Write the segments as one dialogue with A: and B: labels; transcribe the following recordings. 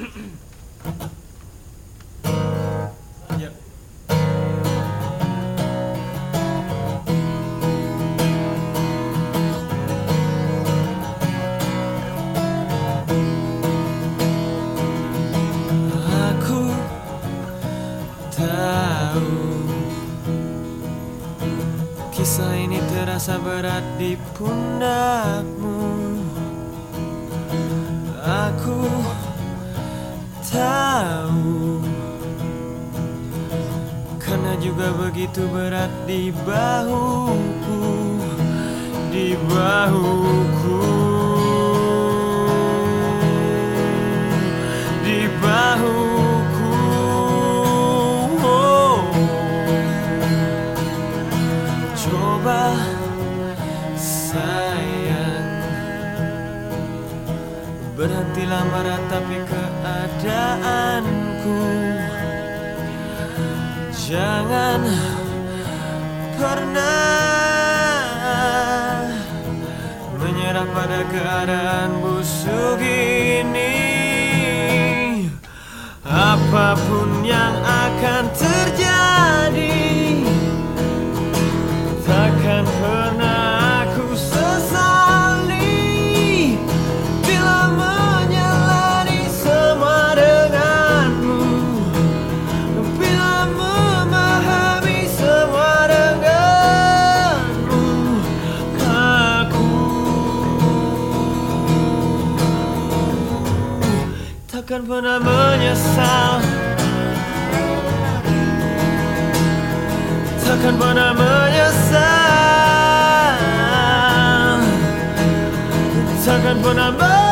A: Kisah ini terasa berat di pundakmu juga begitu berat di bahuku Di bahuku Di bahuku Oh. Coba sayang Berhentilah meratapi keadaanku Jangan pernah Menyerah pada keadaan busuk ini. Apa pun yang akan terjadi Takkan pernah menyesal. Takkan pernah menyesal. Takkan pernah menyesal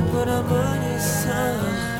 A: could put up on yourself